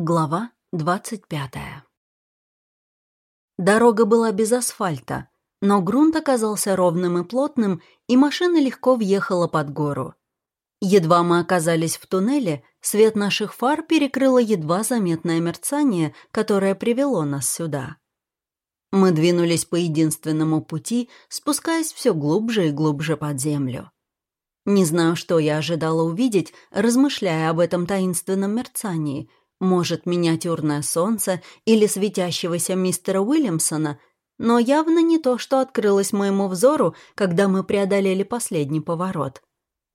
Глава двадцать пятая Дорога была без асфальта, но грунт оказался ровным и плотным, и машина легко въехала под гору. Едва мы оказались в туннеле, свет наших фар перекрыло едва заметное мерцание, которое привело нас сюда. Мы двинулись по единственному пути, спускаясь все глубже и глубже под землю. Не знаю, что я ожидала увидеть, размышляя об этом таинственном мерцании. Может, миниатюрное солнце или светящегося мистера Уильямсона, но явно не то, что открылось моему взору, когда мы преодолели последний поворот.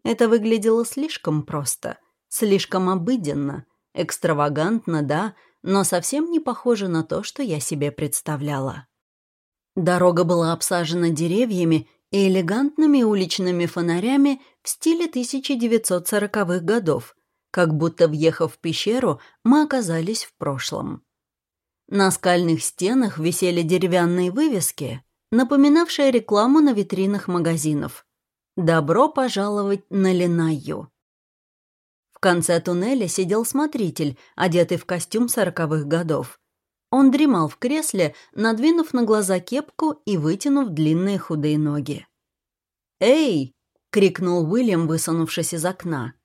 Это выглядело слишком просто, слишком обыденно, экстравагантно, да, но совсем не похоже на то, что я себе представляла. Дорога была обсажена деревьями и элегантными уличными фонарями в стиле 1940-х годов, как будто, въехав в пещеру, мы оказались в прошлом. На скальных стенах висели деревянные вывески, напоминавшие рекламу на витринах магазинов. «Добро пожаловать на Ленайю». В конце туннеля сидел смотритель, одетый в костюм сороковых годов. Он дремал в кресле, надвинув на глаза кепку и вытянув длинные худые ноги. «Эй!» — крикнул Уильям, высунувшись из окна.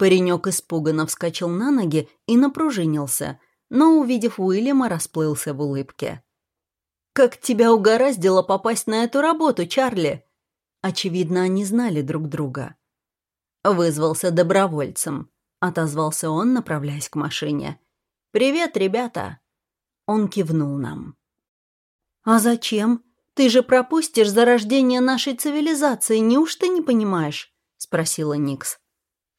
Паренек испуганно вскочил на ноги и напружинился, но, увидев Уильяма, расплылся в улыбке. «Как тебя угораздило попасть на эту работу, Чарли?» Очевидно, они знали друг друга. «Вызвался добровольцем», — отозвался он, направляясь к машине. «Привет, ребята!» Он кивнул нам. «А зачем? Ты же пропустишь зарождение нашей цивилизации, неужто не понимаешь?» — спросила Никс.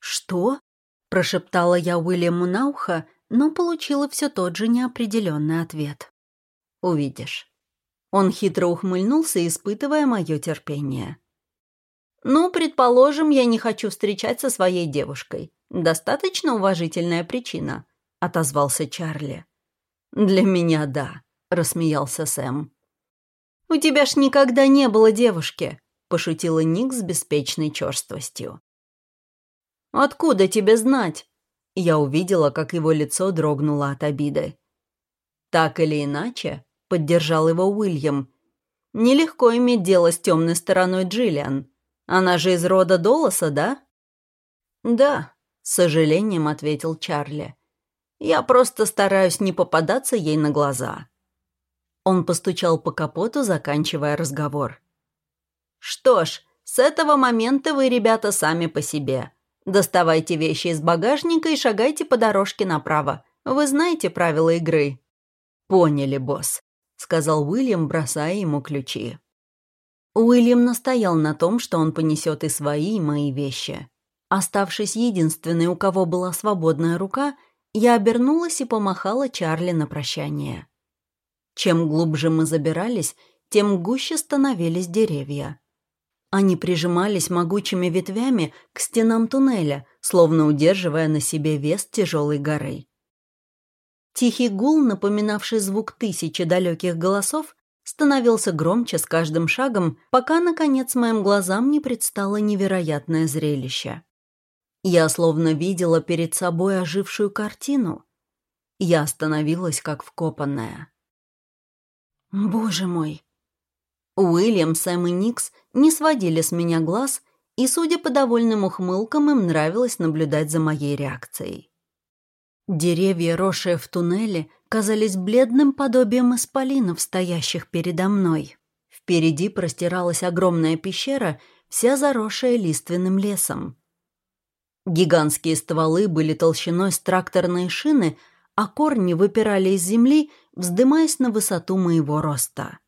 «Что?» — прошептала я Уильяму на ухо, но получила все тот же неопределенный ответ. «Увидишь». Он хитро ухмыльнулся, испытывая мое терпение. «Ну, предположим, я не хочу встречать со своей девушкой. Достаточно уважительная причина», — отозвался Чарли. «Для меня да», — рассмеялся Сэм. «У тебя ж никогда не было девушки», — пошутила Ник с беспечной черствостью. «Откуда тебе знать?» Я увидела, как его лицо дрогнуло от обиды. «Так или иначе», — поддержал его Уильям, — «нелегко иметь дело с темной стороной Джиллиан. Она же из рода Долоса, да?» «Да», — с сожалением ответил Чарли. Я просто стараюсь не попадаться ей на глаза». Он постучал по капоту, заканчивая разговор. «Что ж, с этого момента вы, ребята, сами по себе. Доставайте вещи из багажника и шагайте по дорожке направо. Вы знаете правила игры». «Поняли, босс», — сказал Уильям, бросая ему ключи. Уильям настоял на том, что он понесет и свои, и мои вещи. Оставшись единственной, у кого была свободная рука — я обернулась и помахала Чарли на прощание. Чем глубже мы забирались, тем гуще становились деревья. Они прижимались могучими ветвями к стенам туннеля, словно удерживая на себе вес тяжелой горы. Тихий гул, напоминавший звук тысячи далеких голосов, становился громче с каждым шагом, пока, наконец, моим глазам не предстало невероятное зрелище. Я словно видела перед собой ожившую картину. Я остановилась как вкопанная. «Боже мой!» Уильям, Сэм и Никс не сводили с меня глаз, и, судя по довольным ухмылкам, им нравилось наблюдать за моей реакцией. Деревья, росшие в туннеле, казались бледным подобием исполинов, стоящих передо мной. Впереди простиралась огромная пещера, вся заросшая лиственным лесом. Гигантские стволы были толщиной с тракторные шины, а корни выпирали из земли, вздымаясь на высоту моего роста.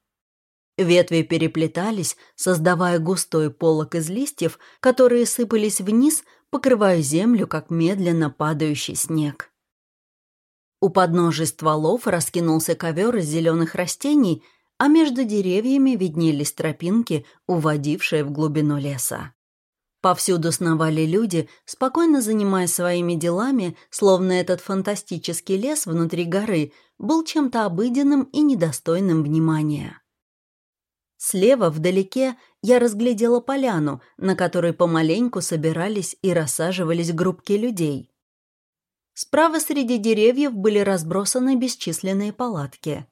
Ветви переплетались, создавая густой полог из листьев, которые сыпались вниз, покрывая землю, как медленно падающий снег. У подножия стволов раскинулся ковер из зеленых растений, а между деревьями виднелись тропинки, уводившие в глубину леса. Повсюду сновали люди, спокойно занимаясь своими делами, словно этот фантастический лес внутри горы был чем-то обыденным и недостойным внимания. Слева, вдалеке, я разглядела поляну, на которой помаленьку собирались и рассаживались группки людей. Справа среди деревьев были разбросаны бесчисленные палатки.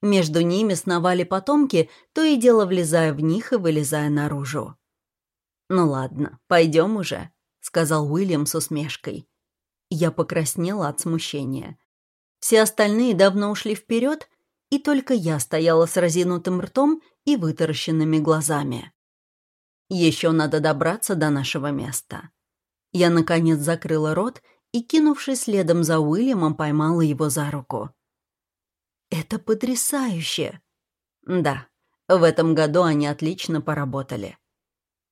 Между ними сновали потомки, то и дело влезая в них и вылезая наружу. «Ну ладно, пойдем уже», — сказал Уильям с усмешкой. Я покраснела от смущения. Все остальные давно ушли вперед, и только я стояла с разинутым ртом и вытаращенными глазами. Еще надо добраться до нашего места. Я, наконец, закрыла рот и, кинувшись следом за Уильямом, поймала его за руку. «Это потрясающе!» «Да, в этом году они отлично поработали».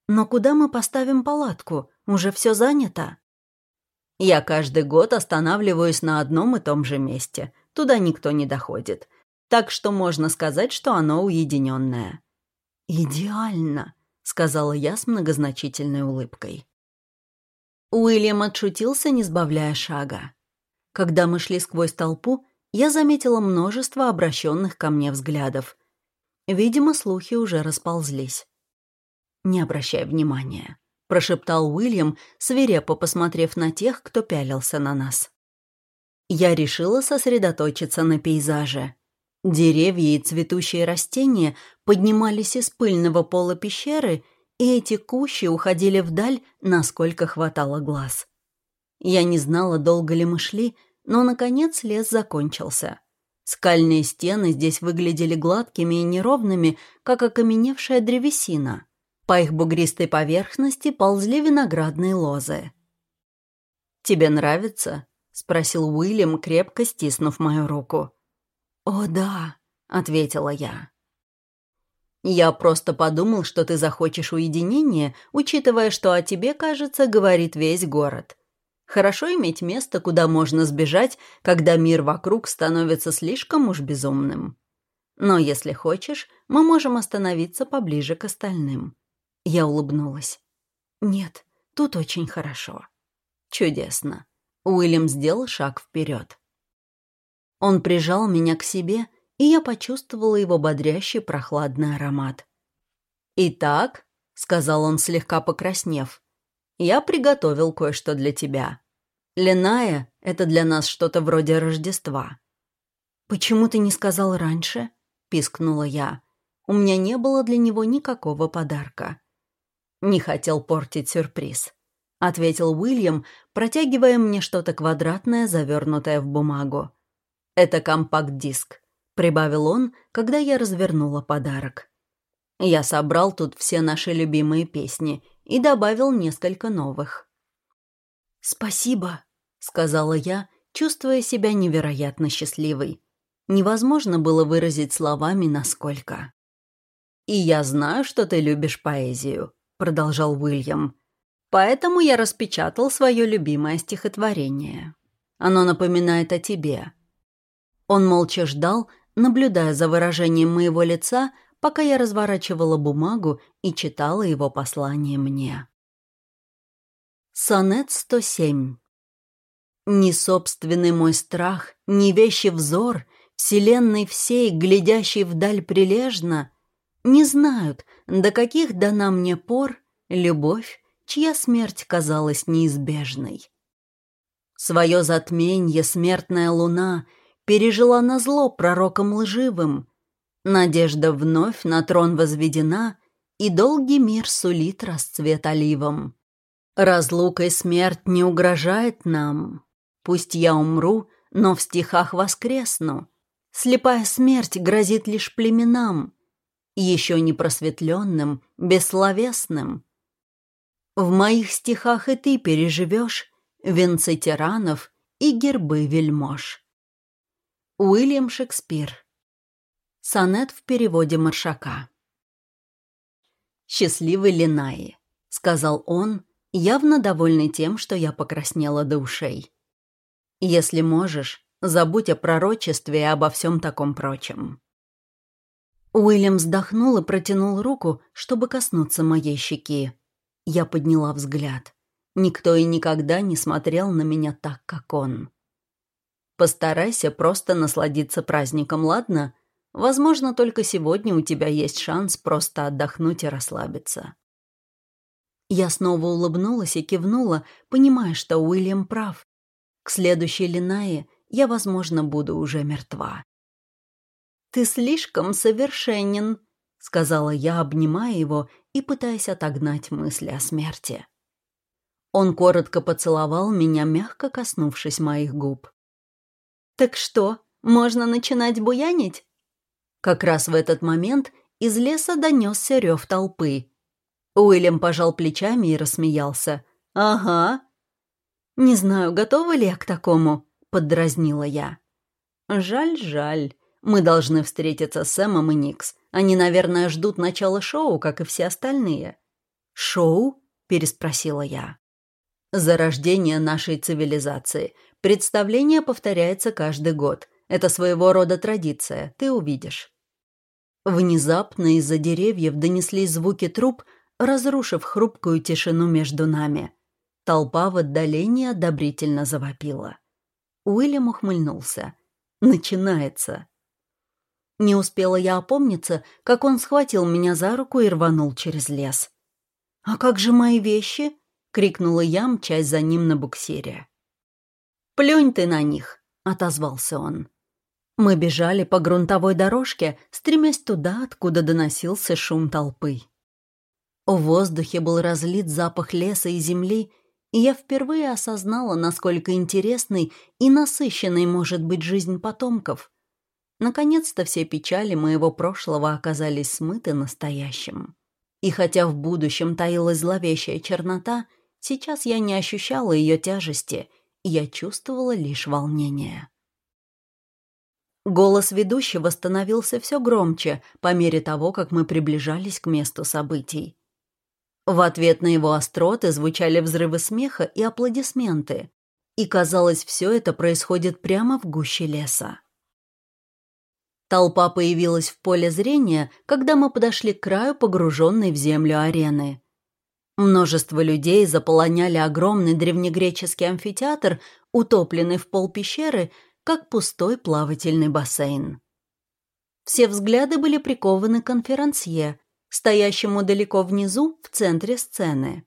«Но куда мы поставим палатку? Уже все занято?» «Я каждый год останавливаюсь на одном и том же месте. Туда никто не доходит. Так что можно сказать, что оно уединенное». «Идеально!» сказала я с многозначительной улыбкой. Уильям отшутился, не сбавляя шага. Когда мы шли сквозь толпу, я заметила множество обращенных ко мне взглядов. Видимо, слухи уже расползлись. «Не обращай внимания», — прошептал Уильям, свирепо посмотрев на тех, кто пялился на нас. Я решила сосредоточиться на пейзаже. Деревья и цветущие растения поднимались из пыльного пола пещеры, и эти кущи уходили вдаль, насколько хватало глаз. Я не знала, долго ли мы шли, но, наконец, лес закончился. Скальные стены здесь выглядели гладкими и неровными, как окаменевшая древесина. По их бугристой поверхности ползли виноградные лозы. «Тебе нравится?» — спросил Уильям, крепко стиснув мою руку. «О, да», — ответила я. «Я просто подумал, что ты захочешь уединения, учитывая, что о тебе, кажется, говорит весь город. Хорошо иметь место, куда можно сбежать, когда мир вокруг становится слишком уж безумным. Но если хочешь, мы можем остановиться поближе к остальным». Я улыбнулась. «Нет, тут очень хорошо». «Чудесно». Уильям сделал шаг вперед. Он прижал меня к себе, и я почувствовала его бодрящий прохладный аромат. «Итак», — сказал он, слегка покраснев, — «я приготовил кое-что для тебя. Леная — это для нас что-то вроде Рождества». «Почему ты не сказал раньше?» — пискнула я. У меня не было для него никакого подарка. «Не хотел портить сюрприз», — ответил Уильям, протягивая мне что-то квадратное, завернутое в бумагу. «Это компакт-диск», — прибавил он, когда я развернула подарок. Я собрал тут все наши любимые песни и добавил несколько новых. «Спасибо», — сказала я, чувствуя себя невероятно счастливой. Невозможно было выразить словами, насколько. «И я знаю, что ты любишь поэзию», — продолжал Уильям. «Поэтому я распечатал свое любимое стихотворение. Оно напоминает о тебе. Он молча ждал, наблюдая за выражением моего лица, пока я разворачивала бумагу и читала его послание мне. Сонет 107 «Ни собственный мой страх, ни вещи взор, Вселенной всей, глядящей вдаль прилежно, Не знают, до каких дана мне пор Любовь, чья смерть казалась неизбежной. Свое затменье смертная луна — пережила на зло пророком лживым. Надежда вновь на трон возведена, и долгий мир сулит расцвет оливом. Разлукой смерть не угрожает нам. Пусть я умру, но в стихах воскресну. Слепая смерть грозит лишь племенам, еще не просветленным, бессловесным. В моих стихах и ты переживешь венцы тиранов и гербы вельмож. Уильям Шекспир. Сонет в переводе Маршака. «Счастливый Линаи», — сказал он, явно довольный тем, что я покраснела до ушей. «Если можешь, забудь о пророчестве и обо всем таком прочем». Уильям вздохнул и протянул руку, чтобы коснуться моей щеки. Я подняла взгляд. Никто и никогда не смотрел на меня так, как он. Постарайся просто насладиться праздником, ладно? Возможно, только сегодня у тебя есть шанс просто отдохнуть и расслабиться». Я снова улыбнулась и кивнула, понимая, что Уильям прав. К следующей Линае я, возможно, буду уже мертва. «Ты слишком совершенен», — сказала я, обнимая его и пытаясь отогнать мысли о смерти. Он коротко поцеловал меня, мягко коснувшись моих губ. «Так что, можно начинать буянить?» Как раз в этот момент из леса донесся рев толпы. Уильям пожал плечами и рассмеялся. «Ага». «Не знаю, готова ли я к такому», — поддразнила я. «Жаль, жаль. Мы должны встретиться с Сэмом и Никс. Они, наверное, ждут начала шоу, как и все остальные». «Шоу?» — переспросила я. Зарождение нашей цивилизации. Представление повторяется каждый год. Это своего рода традиция, ты увидишь. Внезапно из-за деревьев донеслись звуки труп, разрушив хрупкую тишину между нами. Толпа в отдалении одобрительно завопила. Уильям ухмыльнулся. «Начинается». Не успела я опомниться, как он схватил меня за руку и рванул через лес. «А как же мои вещи?» крикнула я, мчась за ним на буксире. «Плюнь ты на них!» — отозвался он. Мы бежали по грунтовой дорожке, стремясь туда, откуда доносился шум толпы. В воздухе был разлит запах леса и земли, и я впервые осознала, насколько интересной и насыщенной может быть жизнь потомков. Наконец-то все печали моего прошлого оказались смыты настоящим. И хотя в будущем таилась зловещая чернота — Сейчас я не ощущала ее тяжести, я чувствовала лишь волнение. Голос ведущего становился все громче по мере того, как мы приближались к месту событий. В ответ на его остроты звучали взрывы смеха и аплодисменты, и, казалось, все это происходит прямо в гуще леса. Толпа появилась в поле зрения, когда мы подошли к краю погруженной в землю арены. Множество людей заполоняли огромный древнегреческий амфитеатр, утопленный в пол пещеры, как пустой плавательный бассейн. Все взгляды были прикованы к конферансье, стоящему далеко внизу, в центре сцены.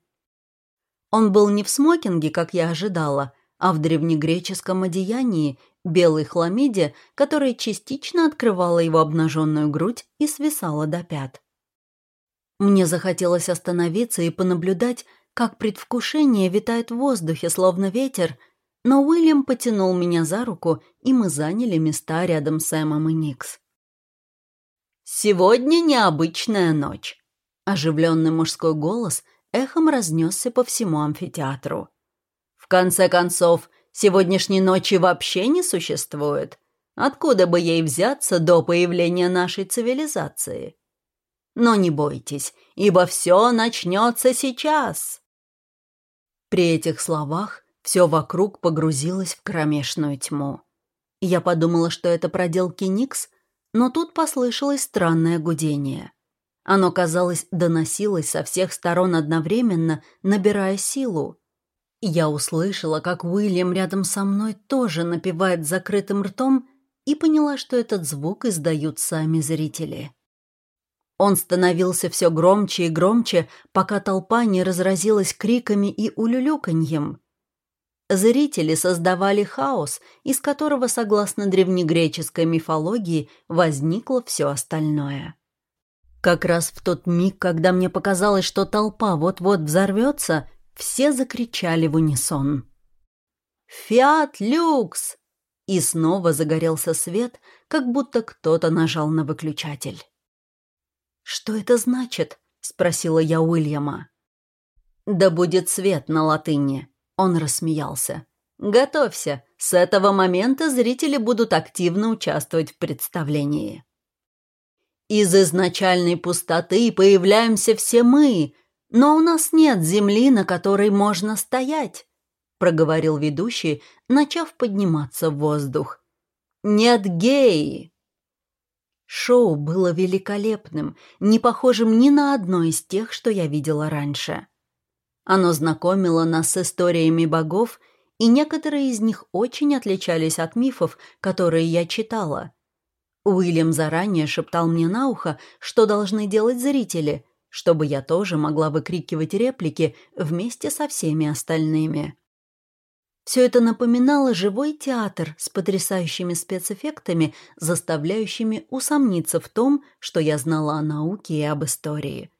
Он был не в смокинге, как я ожидала, а в древнегреческом одеянии, белой хламиде, которая частично открывала его обнаженную грудь и свисала до пят. Мне захотелось остановиться и понаблюдать, как предвкушение витает в воздухе, словно ветер, но Уильям потянул меня за руку, и мы заняли места рядом с Эмом и Никс. «Сегодня необычная ночь», — оживленный мужской голос эхом разнесся по всему амфитеатру. «В конце концов, сегодняшней ночи вообще не существует. Откуда бы ей взяться до появления нашей цивилизации?» Но не бойтесь, ибо все начнется сейчас. При этих словах все вокруг погрузилось в кромешную тьму. Я подумала, что это проделки Никс, но тут послышалось странное гудение. Оно, казалось, доносилось со всех сторон одновременно, набирая силу. Я услышала, как Уильям рядом со мной тоже напевает закрытым ртом и поняла, что этот звук издают сами зрители. Он становился все громче и громче, пока толпа не разразилась криками и улюлюканьем. Зрители создавали хаос, из которого, согласно древнегреческой мифологии, возникло все остальное. Как раз в тот миг, когда мне показалось, что толпа вот-вот взорвется, все закричали в унисон. «Фиат люкс!» И снова загорелся свет, как будто кто-то нажал на выключатель. «Что это значит?» — спросила я Уильяма. «Да будет свет на латыни», — он рассмеялся. «Готовься, с этого момента зрители будут активно участвовать в представлении». «Из изначальной пустоты появляемся все мы, но у нас нет земли, на которой можно стоять», — проговорил ведущий, начав подниматься в воздух. «Нет геи, Шоу было великолепным, не похожим ни на одно из тех, что я видела раньше. Оно знакомило нас с историями богов, и некоторые из них очень отличались от мифов, которые я читала. Уильям заранее шептал мне на ухо, что должны делать зрители, чтобы я тоже могла выкрикивать реплики вместе со всеми остальными. Все это напоминало живой театр с потрясающими спецэффектами, заставляющими усомниться в том, что я знала о науке и об истории.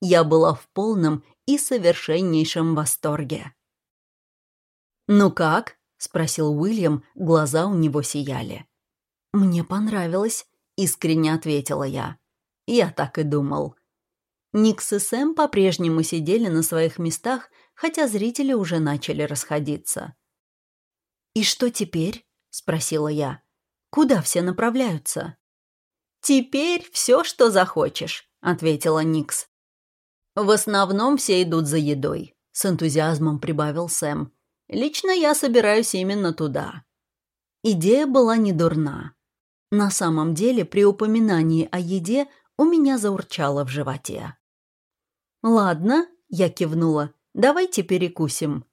Я была в полном и совершеннейшем восторге. «Ну как?» — спросил Уильям, глаза у него сияли. «Мне понравилось», — искренне ответила я. Я так и думал. Никс и Сэм по-прежнему сидели на своих местах, хотя зрители уже начали расходиться. «И что теперь?» — спросила я. «Куда все направляются?» «Теперь все, что захочешь», — ответила Никс. «В основном все идут за едой», — с энтузиазмом прибавил Сэм. «Лично я собираюсь именно туда». Идея была не дурна. На самом деле, при упоминании о еде у меня заурчало в животе. «Ладно», — я кивнула, — «давайте перекусим».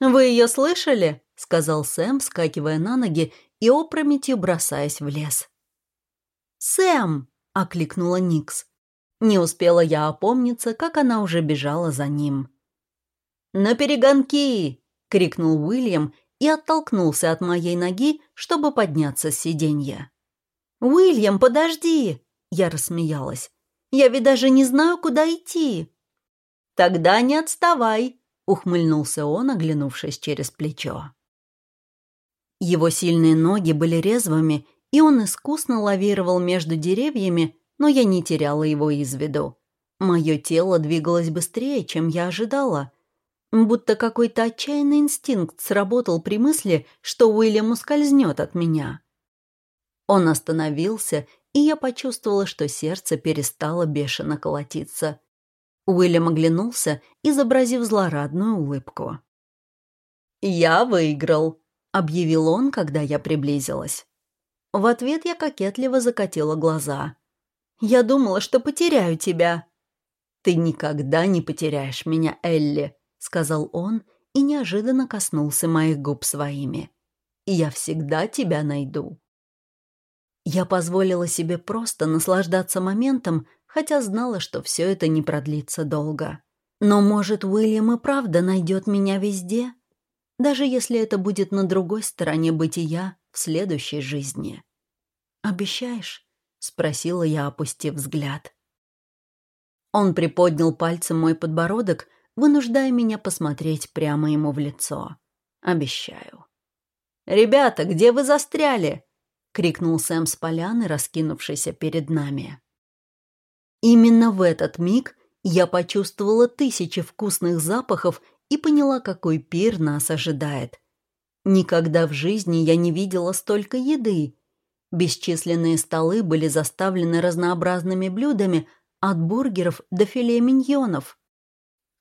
«Вы ее слышали?» — сказал Сэм, вскакивая на ноги и опрометью бросаясь в лес. «Сэм!» — окликнула Никс. Не успела я опомниться, как она уже бежала за ним. «На перегонки!» — крикнул Уильям и оттолкнулся от моей ноги, чтобы подняться с сиденья. «Уильям, подожди!» — я рассмеялась. «Я ведь даже не знаю, куда идти!» «Тогда не отставай!» — ухмыльнулся он, оглянувшись через плечо. Его сильные ноги были резвыми, и он искусно лавировал между деревьями, но я не теряла его из виду. Мое тело двигалось быстрее, чем я ожидала. Будто какой-то отчаянный инстинкт сработал при мысли, что Уильям ускользнет от меня. Он остановился, и я почувствовала, что сердце перестало бешено колотиться. Уильям оглянулся, изобразив злорадную улыбку. «Я выиграл», — объявил он, когда я приблизилась. В ответ я кокетливо закатила глаза. «Я думала, что потеряю тебя». «Ты никогда не потеряешь меня, Элли», — сказал он и неожиданно коснулся моих губ своими. «И я всегда тебя найду». Я позволила себе просто наслаждаться моментом, хотя знала, что все это не продлится долго. Но, может, Уильям и правда найдет меня везде? Даже если это будет на другой стороне бытия в следующей жизни. «Обещаешь?» — спросила я, опустив взгляд. Он приподнял пальцем мой подбородок, вынуждая меня посмотреть прямо ему в лицо. «Обещаю». «Ребята, где вы застряли?» — крикнул Сэм с поляны, раскинувшийся перед нами. Именно в этот миг я почувствовала тысячи вкусных запахов и поняла, какой пир нас ожидает. Никогда в жизни я не видела столько еды. Бесчисленные столы были заставлены разнообразными блюдами, от бургеров до филе миньонов.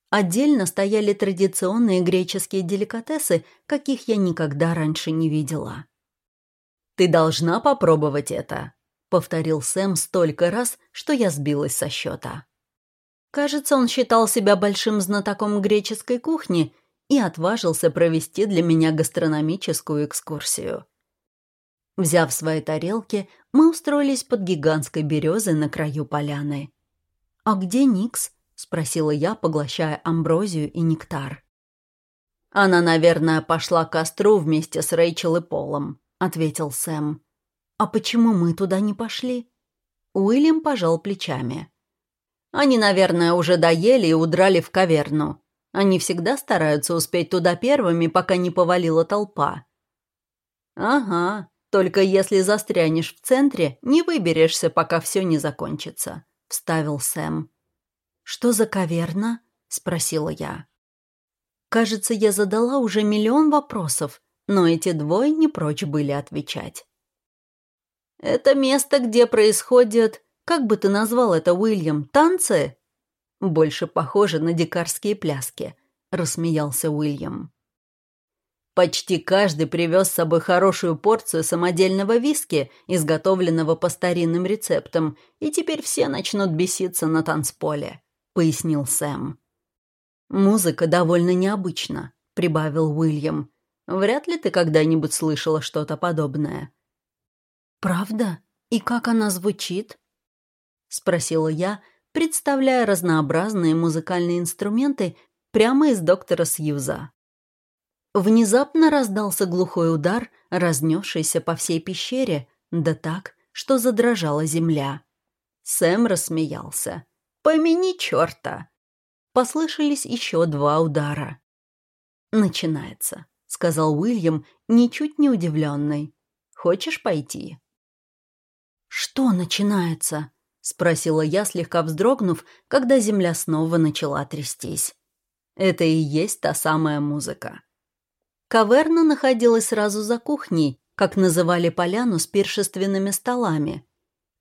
Отдельно стояли традиционные греческие деликатесы, каких я никогда раньше не видела. «Ты должна попробовать это», — повторил Сэм столько раз, что я сбилась со счета. Кажется, он считал себя большим знатоком греческой кухни и отважился провести для меня гастрономическую экскурсию. Взяв свои тарелки, мы устроились под гигантской березой на краю поляны. «А где Никс?» — спросила я, поглощая амброзию и нектар. «Она, наверное, пошла к костру вместе с Рэйчел и Полом», — ответил Сэм. «А почему мы туда не пошли?» Уильям пожал плечами. Они, наверное, уже доели и удрали в каверну. Они всегда стараются успеть туда первыми, пока не повалила толпа. Ага, только если застрянешь в центре, не выберешься, пока все не закончится, вставил Сэм. Что за каверна? спросила я. Кажется, я задала уже миллион вопросов, но эти двое не прочь были отвечать. Это место, где происходит как бы ты назвал это, Уильям, танцы?» «Больше похоже на дикарские пляски», — рассмеялся Уильям. Почти каждый привез с собой хорошую порцию самодельного виски, изготовленного по старинным рецептам, и теперь все начнут беситься на танцполе», — пояснил Сэм. «Музыка довольно необычна», — прибавил Уильям. «Вряд ли ты когда-нибудь слышала что-то подобное». «Правда? И как она звучит?» — спросила я, представляя разнообразные музыкальные инструменты прямо из доктора Сьюза. Внезапно раздался глухой удар, разнесшийся по всей пещере, да так, что задрожала земля. Сэм рассмеялся. «Помяни черта!» Послышались еще два удара. «Начинается», — сказал Уильям, ничуть не удивленный. «Хочешь пойти?» «Что начинается?» — спросила я, слегка вздрогнув, когда земля снова начала трястись. «Это и есть та самая музыка». Каверна находилась сразу за кухней, как называли поляну с пиршественными столами.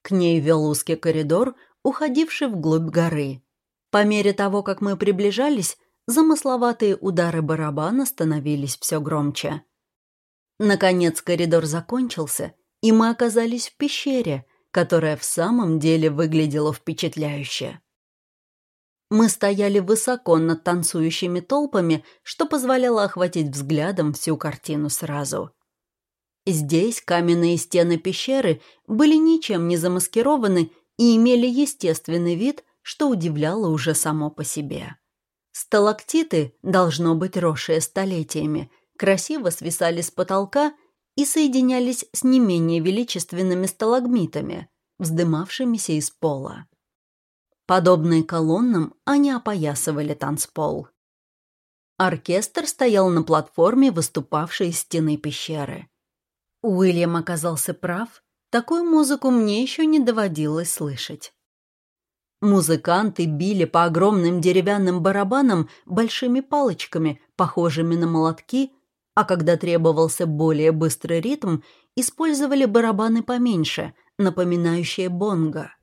К ней вел узкий коридор, уходивший вглубь горы. По мере того, как мы приближались, замысловатые удары барабана становились все громче. Наконец коридор закончился, и мы оказались в пещере, которая в самом деле выглядела впечатляюще. Мы стояли высоко над танцующими толпами, что позволяло охватить взглядом всю картину сразу. Здесь каменные стены пещеры были ничем не замаскированы и имели естественный вид, что удивляло уже само по себе. Сталактиты, должно быть росшие столетиями, красиво свисали с потолка и соединялись с не менее величественными сталагмитами, вздымавшимися из пола. Подобные колоннам они опоясывали танцпол. Оркестр стоял на платформе, выступавшей из стены пещеры. Уильям оказался прав, такую музыку мне еще не доводилось слышать. Музыканты били по огромным деревянным барабанам большими палочками, похожими на молотки, а когда требовался более быстрый ритм, использовали барабаны поменьше, напоминающие бонго.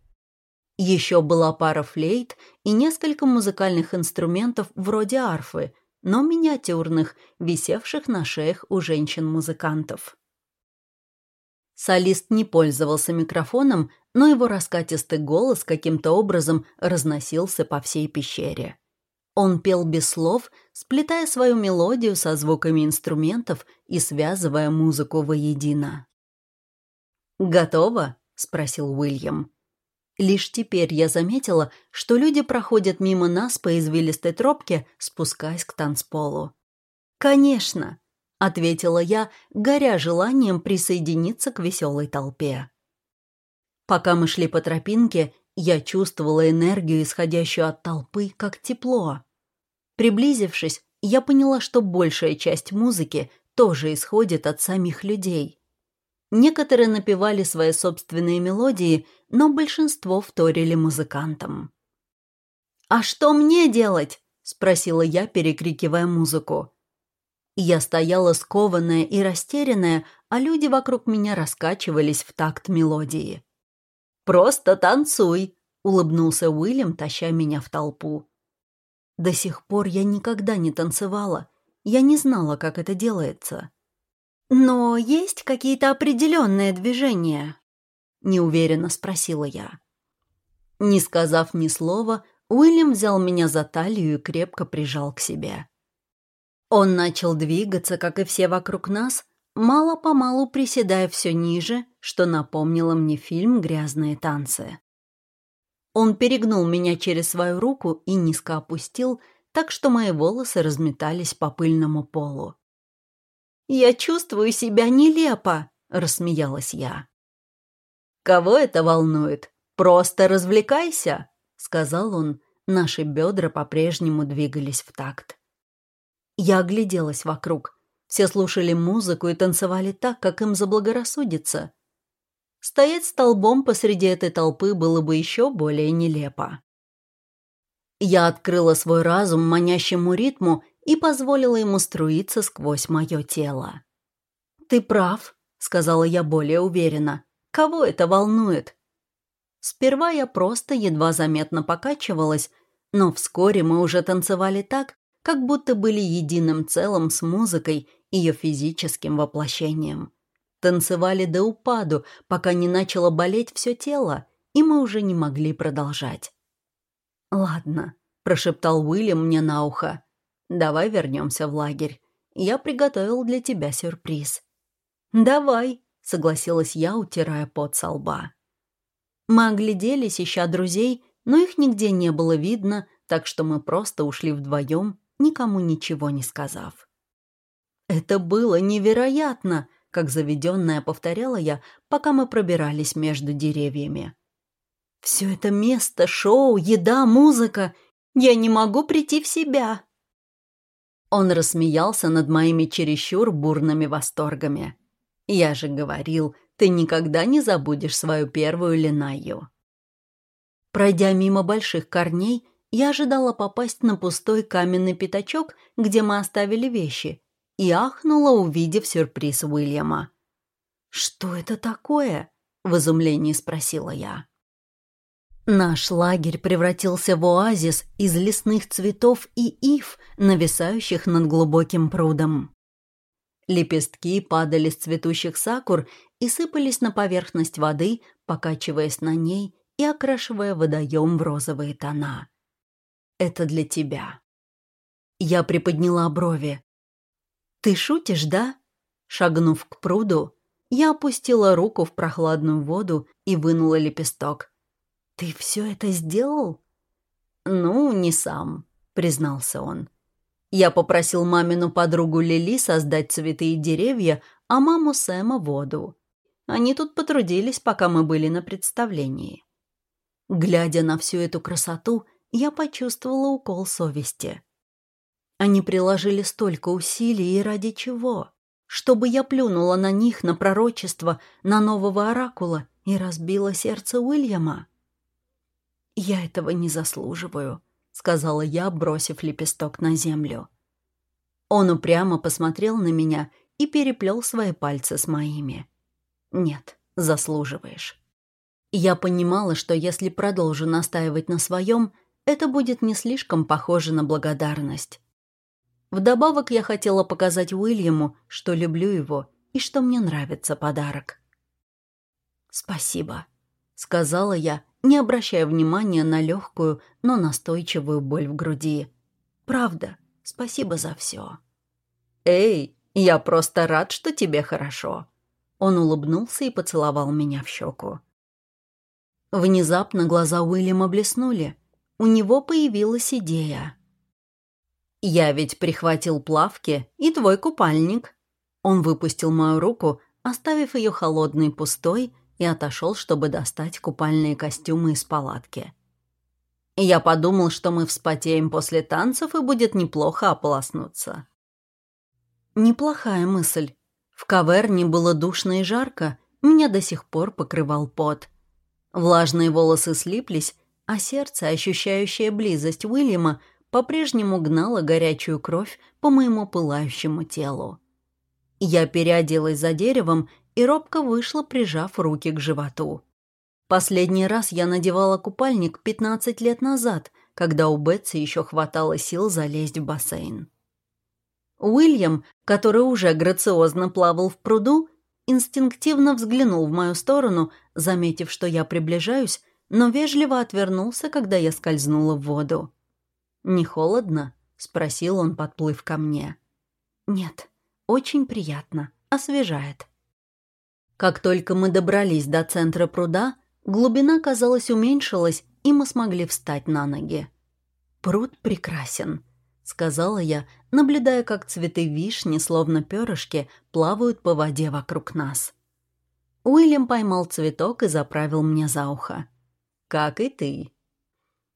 Еще была пара флейт и несколько музыкальных инструментов вроде арфы, но миниатюрных, висевших на шеях у женщин-музыкантов. Солист не пользовался микрофоном, но его раскатистый голос каким-то образом разносился по всей пещере. Он пел без слов, сплетая свою мелодию со звуками инструментов и связывая музыку воедино. «Готово?» — спросил Уильям. Лишь теперь я заметила, что люди проходят мимо нас по извилистой тропке, спускаясь к танцполу. «Конечно!» — ответила я, горя желанием присоединиться к веселой толпе. Пока мы шли по тропинке, я чувствовала энергию, исходящую от толпы, как тепло. Приблизившись, я поняла, что большая часть музыки тоже исходит от самих людей. Некоторые напевали свои собственные мелодии, но большинство вторили музыкантам. «А что мне делать?» — спросила я, перекрикивая музыку. Я стояла скованная и растерянная, а люди вокруг меня раскачивались в такт мелодии. «Просто танцуй!» — улыбнулся Уильям, таща меня в толпу. До сих пор я никогда не танцевала. Я не знала, как это делается. «Но есть какие-то определенные движения?» — неуверенно спросила я. Не сказав ни слова, Уильям взял меня за талию и крепко прижал к себе. Он начал двигаться, как и все вокруг нас, мало-помалу приседая все ниже, что напомнило мне фильм «Грязные танцы». Он перегнул меня через свою руку и низко опустил, так что мои волосы разметались по пыльному полу. «Я чувствую себя нелепо», — рассмеялась я. «Кого это волнует? Просто развлекайся», — сказал он. Наши бедра по-прежнему двигались в такт. Я огляделась вокруг. Все слушали музыку и танцевали так, как им заблагорассудится. Стоять столбом посреди этой толпы было бы еще более нелепо. Я открыла свой разум манящему ритму и позволила ему струиться сквозь мое тело. «Ты прав», — сказала я более уверенно. «Кого это волнует?» Сперва я просто едва заметно покачивалась, но вскоре мы уже танцевали так, как будто были единым целым с музыкой ее физическим воплощением. Танцевали до упаду, пока не начало болеть все тело, и мы уже не могли продолжать. «Ладно», — прошептал Уильям мне на ухо. «Давай вернемся в лагерь. Я приготовил для тебя сюрприз». «Давай», — согласилась я, утирая пот со лба. Мы огляделись, ища друзей, но их нигде не было видно, так что мы просто ушли вдвоем, никому ничего не сказав. Это было невероятно, как заведенная повторяла я, пока мы пробирались между деревьями. Все это место, шоу, еда, музыка. Я не могу прийти в себя. Он рассмеялся над моими чересчур бурными восторгами. Я же говорил, ты никогда не забудешь свою первую линаю. Пройдя мимо больших корней, я ожидала попасть на пустой каменный пятачок, где мы оставили вещи, и ахнула, увидев сюрприз Уильяма. «Что это такое?» — в изумлении спросила я. Наш лагерь превратился в оазис из лесных цветов и ив, нависающих над глубоким прудом. Лепестки падали с цветущих сакур и сыпались на поверхность воды, покачиваясь на ней и окрашивая водоем в розовые тона. «Это для тебя». Я приподняла брови. «Ты шутишь, да?» Шагнув к пруду, я опустила руку в прохладную воду и вынула лепесток. «Ты все это сделал?» «Ну, не сам», — признался он. Я попросил мамину подругу Лили создать цветы и деревья, а маму Сэма — воду. Они тут потрудились, пока мы были на представлении. Глядя на всю эту красоту, я почувствовала укол совести. Они приложили столько усилий, и ради чего? Чтобы я плюнула на них, на пророчество, на нового оракула и разбила сердце Уильяма? «Я этого не заслуживаю», — сказала я, бросив лепесток на землю. Он упрямо посмотрел на меня и переплел свои пальцы с моими. «Нет, заслуживаешь». Я понимала, что если продолжу настаивать на своем, это будет не слишком похоже на благодарность. Вдобавок я хотела показать Уильяму, что люблю его и что мне нравится подарок. «Спасибо», — сказала я, не обращая внимания на легкую, но настойчивую боль в груди. «Правда, спасибо за все». «Эй, я просто рад, что тебе хорошо». Он улыбнулся и поцеловал меня в щеку. Внезапно глаза Уильяма блеснули. У него появилась идея. «Я ведь прихватил плавки и твой купальник». Он выпустил мою руку, оставив ее холодной пустой, и отошел, чтобы достать купальные костюмы из палатки. Я подумал, что мы вспотеем после танцев и будет неплохо ополоснуться. Неплохая мысль. В каверне было душно и жарко, меня до сих пор покрывал пот. Влажные волосы слиплись, а сердце, ощущающее близость Уильяма, по-прежнему гнало горячую кровь по моему пылающему телу. Я переоделась за деревом и робко вышла, прижав руки к животу. Последний раз я надевала купальник 15 лет назад, когда у Бетси еще хватало сил залезть в бассейн. Уильям, который уже грациозно плавал в пруду, инстинктивно взглянул в мою сторону, заметив, что я приближаюсь, но вежливо отвернулся, когда я скользнула в воду. «Не холодно?» — спросил он, подплыв ко мне. «Нет, очень приятно, освежает». Как только мы добрались до центра пруда, глубина, казалось, уменьшилась, и мы смогли встать на ноги. «Пруд прекрасен», — сказала я, наблюдая, как цветы вишни, словно перышки, плавают по воде вокруг нас. Уильям поймал цветок и заправил мне за ухо. «Как и ты».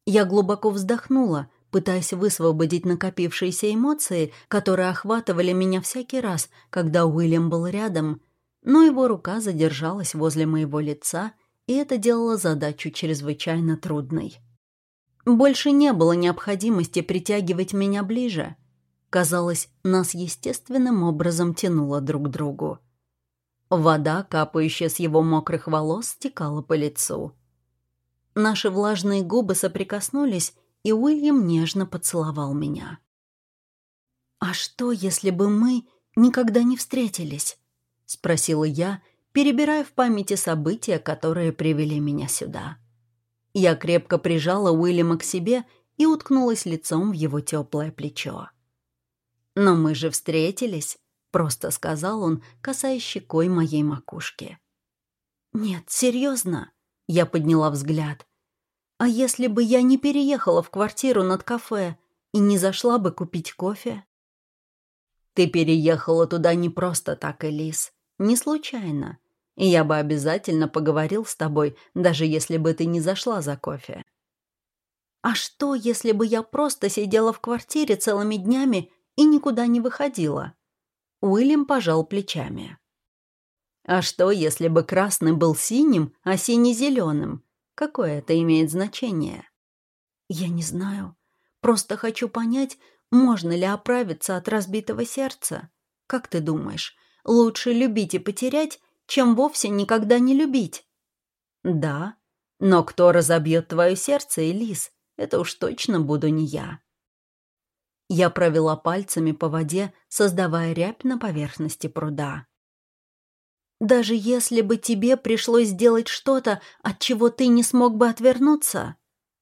Я глубоко вздохнула, пытаясь высвободить накопившиеся эмоции, которые охватывали меня всякий раз, когда Уильям был рядом, но его рука задержалась возле моего лица, и это делало задачу чрезвычайно трудной. Больше не было необходимости притягивать меня ближе. Казалось, нас естественным образом тянуло друг к другу. Вода, капающая с его мокрых волос, стекала по лицу. Наши влажные губы соприкоснулись, и Уильям нежно поцеловал меня. «А что, если бы мы никогда не встретились?» — спросила я, перебирая в памяти события, которые привели меня сюда. Я крепко прижала Уильяма к себе и уткнулась лицом в его теплое плечо. «Но мы же встретились», — просто сказал он, касаясь щекой моей макушки. «Нет, серьезно», — я подняла взгляд. «А если бы я не переехала в квартиру над кафе и не зашла бы купить кофе?» Ты переехала туда не просто так, Элис, не случайно. И я бы обязательно поговорил с тобой, даже если бы ты не зашла за кофе. А что, если бы я просто сидела в квартире целыми днями и никуда не выходила? Уильям пожал плечами. А что, если бы красный был синим, а синий зеленым? Какое это имеет значение? Я не знаю. Просто хочу понять, можно ли оправиться от разбитого сердца. Как ты думаешь, лучше любить и потерять, чем вовсе никогда не любить? Да, но кто разобьет твое сердце, Элис? Это уж точно буду не я. Я провела пальцами по воде, создавая рябь на поверхности пруда. «Даже если бы тебе пришлось сделать что-то, от чего ты не смог бы отвернуться?»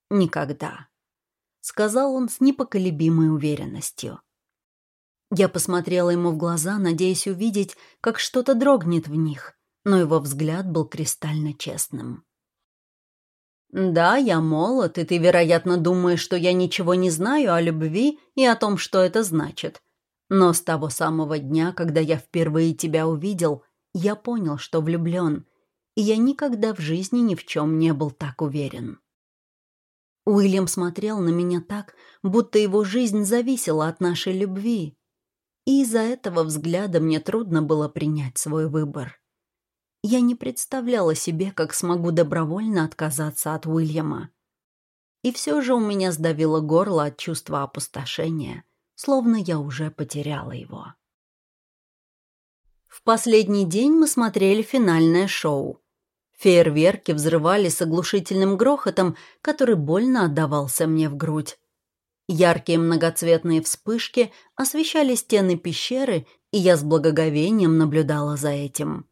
«Никогда», — сказал он с непоколебимой уверенностью. Я посмотрела ему в глаза, надеясь увидеть, как что-то дрогнет в них, но его взгляд был кристально честным. «Да, я молод, и ты, вероятно, думаешь, что я ничего не знаю о любви и о том, что это значит. Но с того самого дня, когда я впервые тебя увидел, я понял, что влюблен, и я никогда в жизни ни в чем не был так уверен». Уильям смотрел на меня так, будто его жизнь зависела от нашей любви, и из-за этого взгляда мне трудно было принять свой выбор. Я не представляла себе, как смогу добровольно отказаться от Уильяма. И все же у меня сдавило горло от чувства опустошения, словно я уже потеряла его. В последний день мы смотрели финальное шоу. Фейерверки взрывались с оглушительным грохотом, который больно отдавался мне в грудь. Яркие многоцветные вспышки освещали стены пещеры, и я с благоговением наблюдала за этим.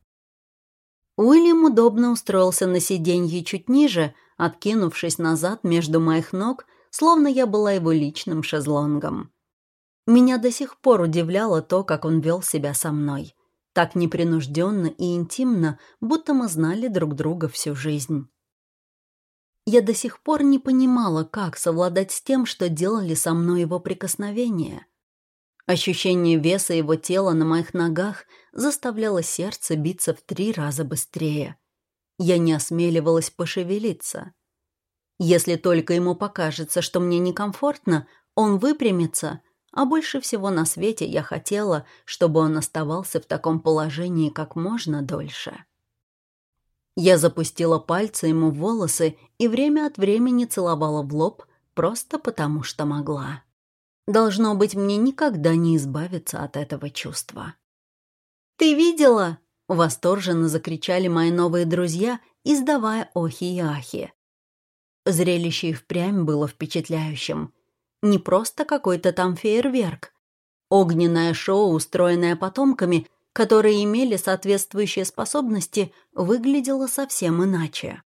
Уильям удобно устроился на сиденье чуть ниже, откинувшись назад между моих ног, словно я была его личным шезлонгом. Меня до сих пор удивляло то, как он вел себя со мной. Так непринужденно и интимно, будто мы знали друг друга всю жизнь. Я до сих пор не понимала, как совладать с тем, что делали со мной его прикосновения. Ощущение веса его тела на моих ногах заставляло сердце биться в три раза быстрее. Я не осмеливалась пошевелиться. Если только ему покажется, что мне некомфортно, он выпрямится, а больше всего на свете я хотела, чтобы он оставался в таком положении как можно дольше. Я запустила пальцы ему в волосы и время от времени целовала в лоб, просто потому что могла. Должно быть, мне никогда не избавиться от этого чувства. «Ты видела?» — восторженно закричали мои новые друзья, издавая охи и ахи. Зрелище и впрямь было впечатляющим. Не просто какой-то там фейерверк. Огненное шоу, устроенное потомками, которые имели соответствующие способности, выглядело совсем иначе.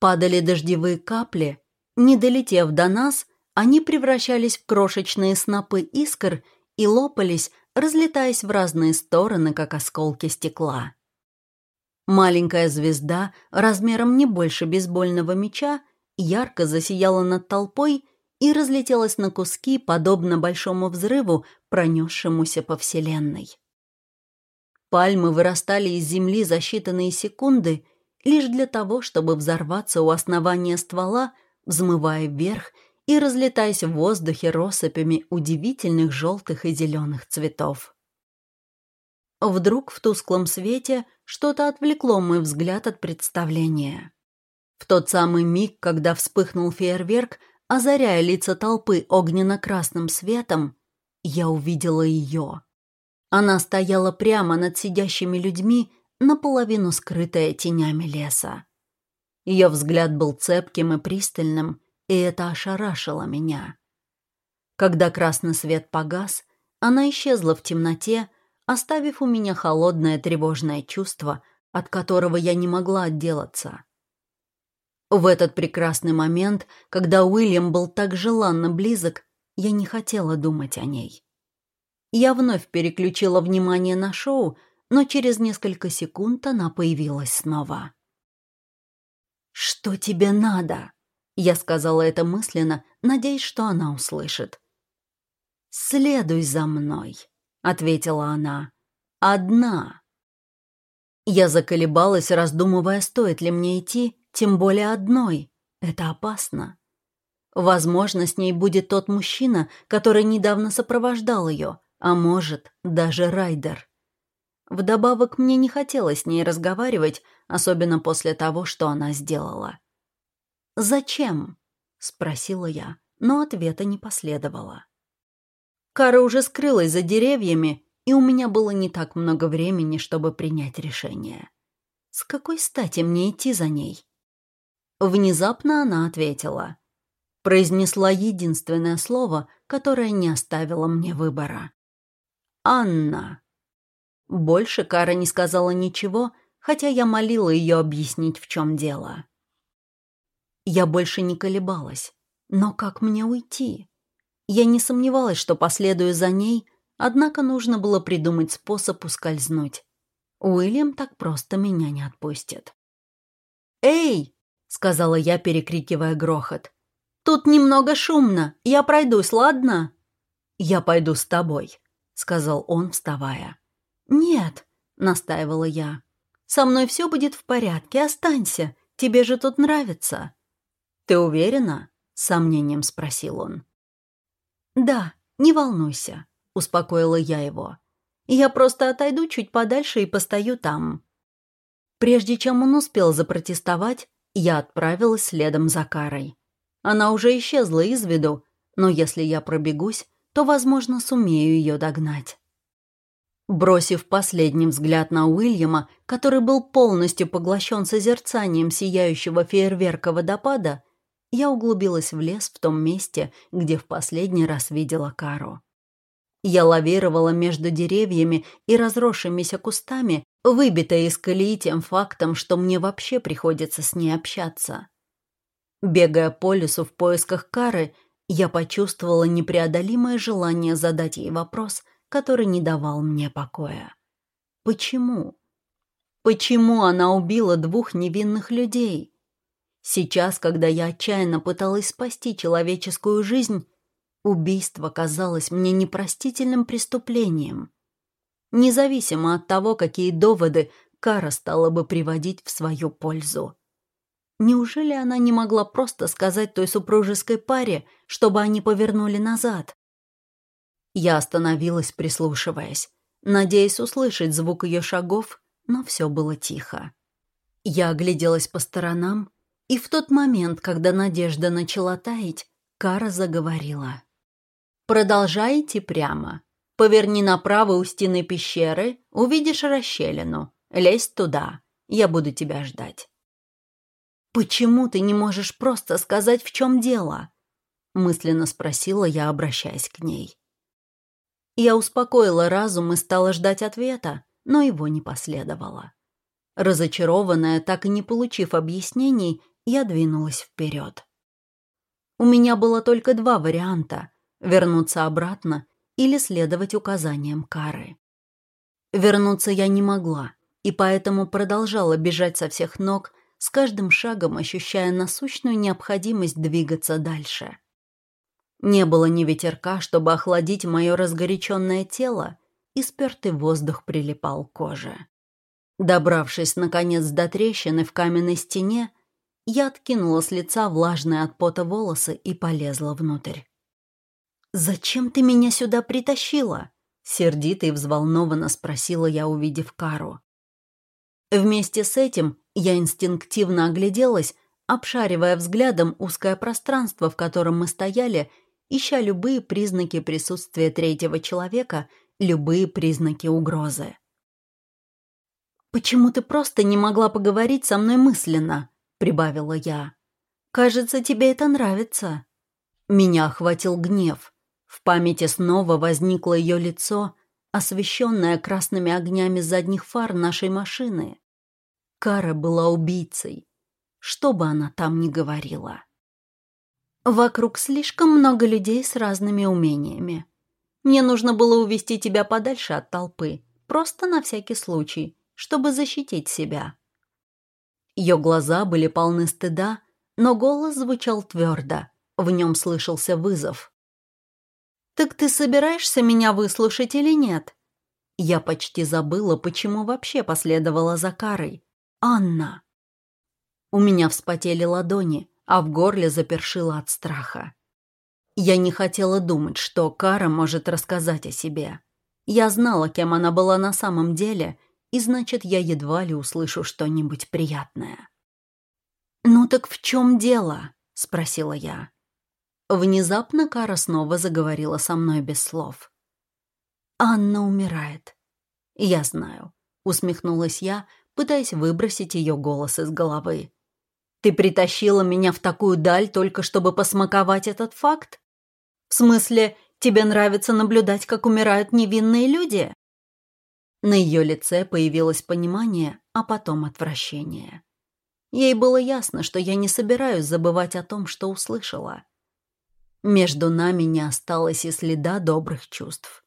Падали дождевые капли. Не долетев до нас, они превращались в крошечные снопы искр и лопались, разлетаясь в разные стороны, как осколки стекла. Маленькая звезда, размером не больше бейсбольного мяча, ярко засияла над толпой и разлетелась на куски, подобно большому взрыву, пронесшемуся по Вселенной. Пальмы вырастали из земли за считанные секунды лишь для того, чтобы взорваться у основания ствола, взмывая вверх и разлетаясь в воздухе россыпями удивительных желтых и зеленых цветов. Вдруг в тусклом свете что-то отвлекло мой взгляд от представления. В тот самый миг, когда вспыхнул фейерверк, озаряя лица толпы огненно-красным светом, я увидела ее. Она стояла прямо над сидящими людьми, наполовину скрытая тенями леса. Ее взгляд был цепким и пристальным, и это ошарашило меня. Когда красный свет погас, она исчезла в темноте, оставив у меня холодное тревожное чувство, от которого я не могла отделаться. В этот прекрасный момент, когда Уильям был так желанно близок, я не хотела думать о ней. Я вновь переключила внимание на шоу, но через несколько секунд она появилась снова. «Что тебе надо?» Я сказала это мысленно, надеясь, что она услышит. «Следуй за мной», ответила она. «Одна». Я заколебалась, раздумывая, стоит ли мне идти, тем более одной. Это опасно. Возможно, с ней будет тот мужчина, который недавно сопровождал ее, а может, даже Райдер. Вдобавок, мне не хотелось с ней разговаривать, особенно после того, что она сделала. «Зачем?» — спросила я, но ответа не последовало. Кара уже скрылась за деревьями, и у меня было не так много времени, чтобы принять решение. С какой стати мне идти за ней? Внезапно она ответила. Произнесла единственное слово, которое не оставило мне выбора. «Анна». Больше Кара не сказала ничего, хотя я молила ее объяснить, в чем дело. Я больше не колебалась. Но как мне уйти? Я не сомневалась, что последую за ней, однако нужно было придумать способ ускользнуть. Уильям так просто меня не отпустит. «Эй!» — сказала я, перекрикивая грохот. «Тут немного шумно. Я пройдусь, ладно?» «Я пойду с тобой», — сказал он, вставая. «Нет», — настаивала я. «Со мной все будет в порядке, останься. Тебе же тут нравится». «Ты уверена?» — с сомнением спросил он. «Да, не волнуйся», — успокоила я его. «Я просто отойду чуть подальше и постою там». Прежде чем он успел запротестовать, я отправилась следом за Карой. Она уже исчезла из виду, но если я пробегусь, то, возможно, сумею ее догнать. Бросив последний взгляд на Уильяма, который был полностью поглощен созерцанием сияющего фейерверка водопада, я углубилась в лес в том месте, где в последний раз видела Кару. Я лавировала между деревьями и разросшимися кустами, выбитая из колеи тем фактом, что мне вообще приходится с ней общаться. Бегая по лесу в поисках Кары, я почувствовала непреодолимое желание задать ей вопрос, который не давал мне покоя. Почему? Почему она убила двух невинных людей? Сейчас, когда я отчаянно пыталась спасти человеческую жизнь, убийство казалось мне непростительным преступлением. Независимо от того, какие доводы Кара стала бы приводить в свою пользу. Неужели она не могла просто сказать той супружеской паре, чтобы они повернули назад? Я остановилась, прислушиваясь, надеясь услышать звук ее шагов, но все было тихо. Я огляделась по сторонам и в тот момент, когда надежда начала таять, Кара заговорила. «Продолжайте прямо. Поверни направо у стены пещеры, увидишь расщелину. Лезь туда. Я буду тебя ждать». «Почему ты не можешь просто сказать, в чем дело?» мысленно спросила я, обращаясь к ней. Я успокоила разум и стала ждать ответа, но его не последовало. Разочарованная, так и не получив объяснений, я двинулась вперед. У меня было только два варианта — вернуться обратно или следовать указаниям Кары. Вернуться я не могла, и поэтому продолжала бежать со всех ног, с каждым шагом ощущая насущную необходимость двигаться дальше. Не было ни ветерка, чтобы охладить мое разгоряченное тело, и спертый воздух прилипал к коже. Добравшись, наконец, до трещины в каменной стене, я откинула с лица влажные от пота волосы и полезла внутрь. «Зачем ты меня сюда притащила?» Сердито и взволнованно спросила я, увидев Кару. Вместе с этим я инстинктивно огляделась, обшаривая взглядом узкое пространство, в котором мы стояли, ища любые признаки присутствия третьего человека, любые признаки угрозы. «Почему ты просто не могла поговорить со мной мысленно?» — прибавила я. «Кажется, тебе это нравится». Меня охватил гнев. В памяти снова возникло ее лицо, освещенное красными огнями задних фар нашей машины. Кара была убийцей, что бы она там ни говорила. Вокруг слишком много людей с разными умениями. Мне нужно было увести тебя подальше от толпы, просто на всякий случай, чтобы защитить себя. Ее глаза были полны стыда, но голос звучал твердо, в нем слышался вызов. «Так ты собираешься меня выслушать или нет?» Я почти забыла, почему вообще последовала за Карой. «Анна!» У меня вспотели ладони, а в горле запершило от страха. Я не хотела думать, что Кара может рассказать о себе. Я знала, кем она была на самом деле, и значит, я едва ли услышу что-нибудь приятное. «Ну так в чем дело?» — спросила я. Внезапно Кара снова заговорила со мной без слов. «Анна умирает». «Я знаю», — усмехнулась я, пытаясь выбросить ее голос из головы. «Ты притащила меня в такую даль только чтобы посмаковать этот факт? В смысле, тебе нравится наблюдать, как умирают невинные люди?» На ее лице появилось понимание, а потом отвращение. Ей было ясно, что я не собираюсь забывать о том, что услышала. Между нами не осталось и следа добрых чувств.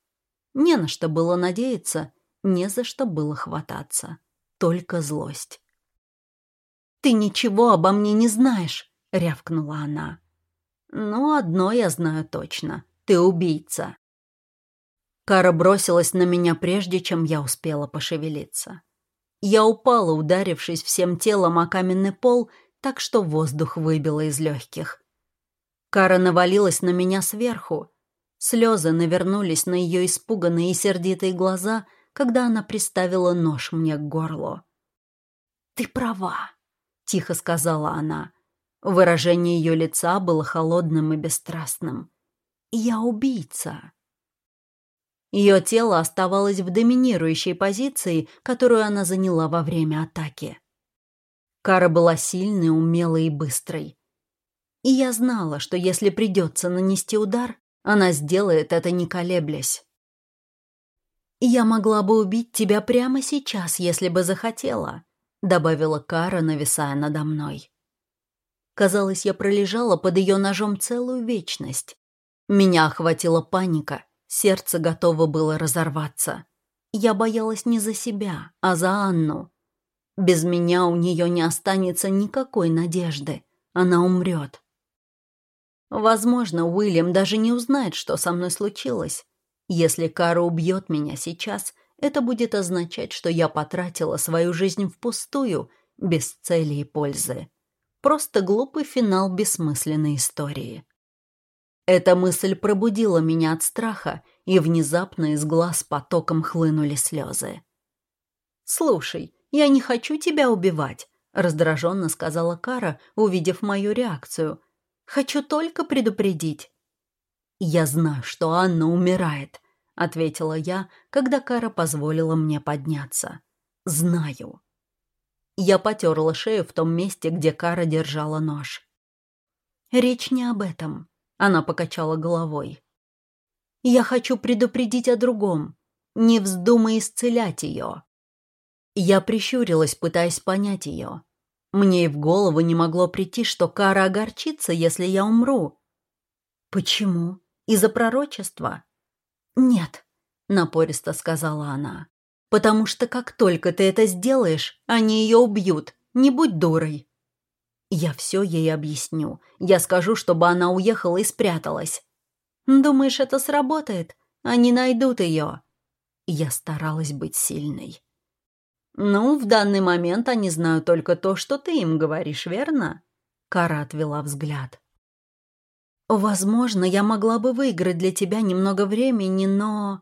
Не на что было надеяться, не за что было хвататься. Только злость. «Ты ничего обо мне не знаешь», — рявкнула она. «Ну, одно я знаю точно. Ты убийца». Кара бросилась на меня прежде, чем я успела пошевелиться. Я упала, ударившись всем телом о каменный пол, так что воздух выбило из легких. Кара навалилась на меня сверху. Слезы навернулись на ее испуганные и сердитые глаза, когда она приставила нож мне к горлу. «Ты права», — тихо сказала она. Выражение ее лица было холодным и бесстрастным. «Я убийца». Ее тело оставалось в доминирующей позиции, которую она заняла во время атаки. Кара была сильной, умелой и быстрой. И я знала, что если придется нанести удар, она сделает это не колеблясь. «Я могла бы убить тебя прямо сейчас, если бы захотела», — добавила Кара, нависая надо мной. Казалось, я пролежала под ее ножом целую вечность. Меня охватила паника, сердце готово было разорваться. Я боялась не за себя, а за Анну. Без меня у нее не останется никакой надежды. Она умрет. Возможно, Уильям даже не узнает, что со мной случилось. Если Кара убьет меня сейчас, это будет означать, что я потратила свою жизнь впустую, без цели и пользы. Просто глупый финал бессмысленной истории. Эта мысль пробудила меня от страха, и внезапно из глаз потоком хлынули слезы. «Слушай, я не хочу тебя убивать», — раздраженно сказала Кара, увидев мою реакцию — Хочу только предупредить». «Я знаю, что Анна умирает», — ответила я, когда Кара позволила мне подняться. «Знаю». Я потерла шею в том месте, где Кара держала нож. «Речь не об этом», — она покачала головой. «Я хочу предупредить о другом. Не вздумай исцелять ее». Я прищурилась, пытаясь понять ее. Мне и в голову не могло прийти, что Кара огорчится, если я умру. «Почему? Из-за пророчества?» «Нет», — напористо сказала она. «Потому что как только ты это сделаешь, они ее убьют. Не будь дурой». Я все ей объясню. Я скажу, чтобы она уехала и спряталась. Думаешь, это сработает? Они найдут ее. Я старалась быть сильной. «Ну, в данный момент они знают только то, что ты им говоришь, верно?» Кара отвела взгляд. «Возможно, я могла бы выиграть для тебя немного времени, но...»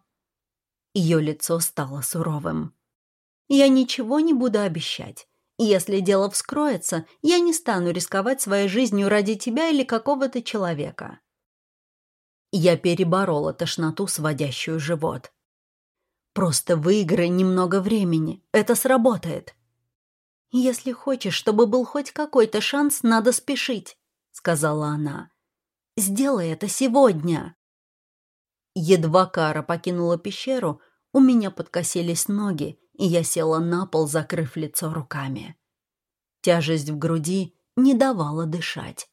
Ее лицо стало суровым. «Я ничего не буду обещать. Если дело вскроется, я не стану рисковать своей жизнью ради тебя или какого-то человека». Я переборола тошноту, сводящую живот. Просто выиграй немного времени. Это сработает. Если хочешь, чтобы был хоть какой-то шанс, надо спешить, сказала она. Сделай это сегодня. Едва Кара покинула пещеру, у меня подкосились ноги, и я села на пол, закрыв лицо руками. Тяжесть в груди не давала дышать.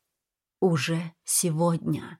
Уже сегодня.